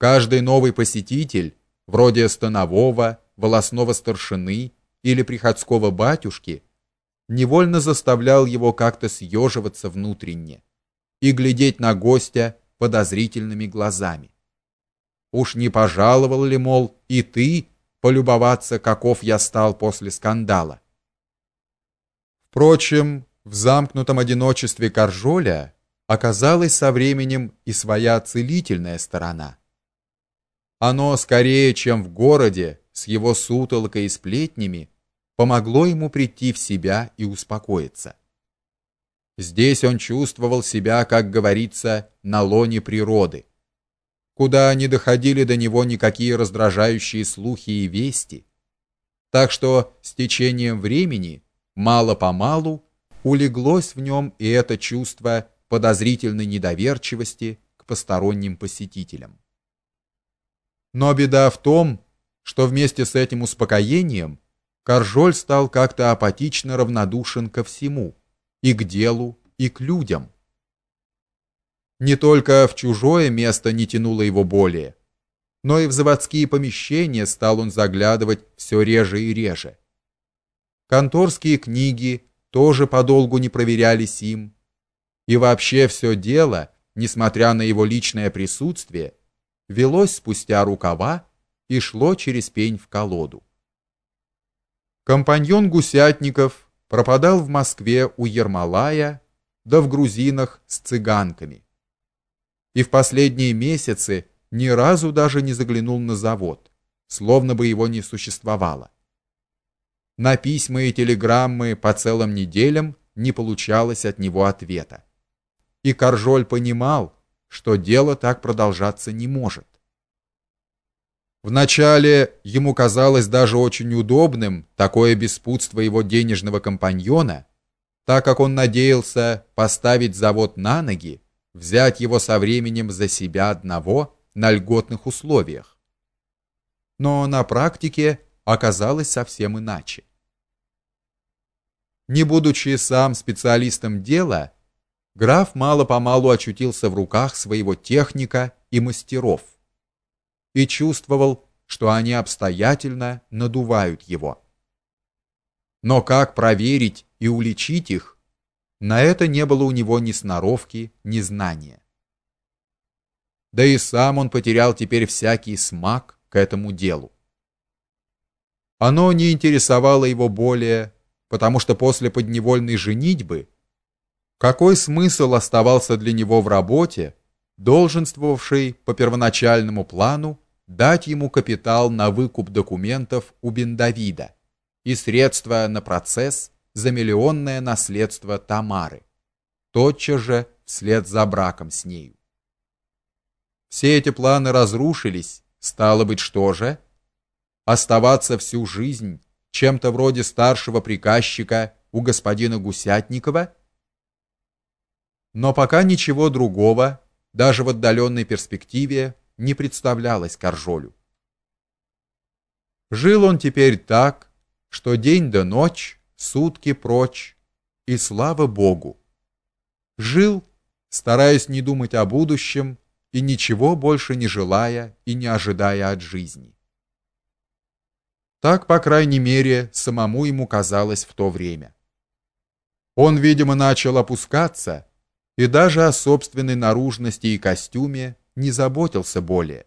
Каждый новый посетитель, вроде станового, волосного старшины или приходского батюшки, невольно заставлял его как-то съеживаться внутренне и глядеть на гостя подозрительными глазами. Уж не пожаловал ли, мол, и ты полюбоваться, каков я стал после скандала? Впрочем, в замкнутом одиночестве Каржоля оказалась со временем и своя целительная сторона. Оно скорее, чем в городе, с его сутолокой и сплетнями, помогло ему прийти в себя и успокоиться. Здесь он чувствовал себя, как говорится, на лоне природы, куда не доходили до него никакие раздражающие слухи и вести. Так что с течением времени мало-помалу улеглось в нем и это чувство подозрительной недоверчивости к посторонним посетителям. Но беда в том, что вместе с этим успокоением Каржоль стал как-то апатично равнодушен ко всему, и к делу, и к людям. Не только в чужое место не тянуло его более, но и в заводские помещения стал он заглядывать все реже и реже. Конторские книги тоже подолгу не проверялись им, и вообще все дело, несмотря на его личное присутствие, велось спустя рукава и шло через пень в колоду. Компаньон Гусятников пропадал в Москве у Ермолая, да в грузинах с цыганками. И в последние месяцы ни разу даже не заглянул на завод, словно бы его не существовало. На письма и телеграммы по целым неделям не получалось от него ответа. И Каржоль понимал, что дело так продолжаться не может. Вначале ему казалось даже очень удобным такое беспутство его денежного компаньона, так как он надеялся поставить завод на ноги, взять его со временем за себя одного на льготных условиях. Но на практике оказалось совсем иначе не будучи сам специалистом дела, граф мало-помалу очутился в руках своего техника и мастеров и чувствовал, что они обстоятельно надувают его. Но как проверить и уличить их, на это не было у него ни сноровки, ни знания. Да и сам он потерял теперь всякий смак к этому делу. Оно не интересовало его более, потому что после подневольной женитьбы какой смысл оставался для него в работе, долженствовавшей по первоначальному плану дать ему капитал на выкуп документов у Бендавида и средства на процесс за миллионное наследство Тамары, тотчас же вслед за браком с нею. Все эти планы разрушились, стало быть, что же? Оставаться всю жизнь чем-то вроде старшего приказчика у господина Гусятникова? Но пока ничего другого, даже в отдаленной перспективе, не представлялось Каржолю. Жил он теперь так, что день да ночь, сутки прочь, и слава Богу. Жил, стараясь не думать о будущем и ничего больше не желая и не ожидая от жизни. Так, по крайней мере, самому ему казалось в то время. Он, видимо, начал опускаться и даже о собственной наружности и костюме не заботился более.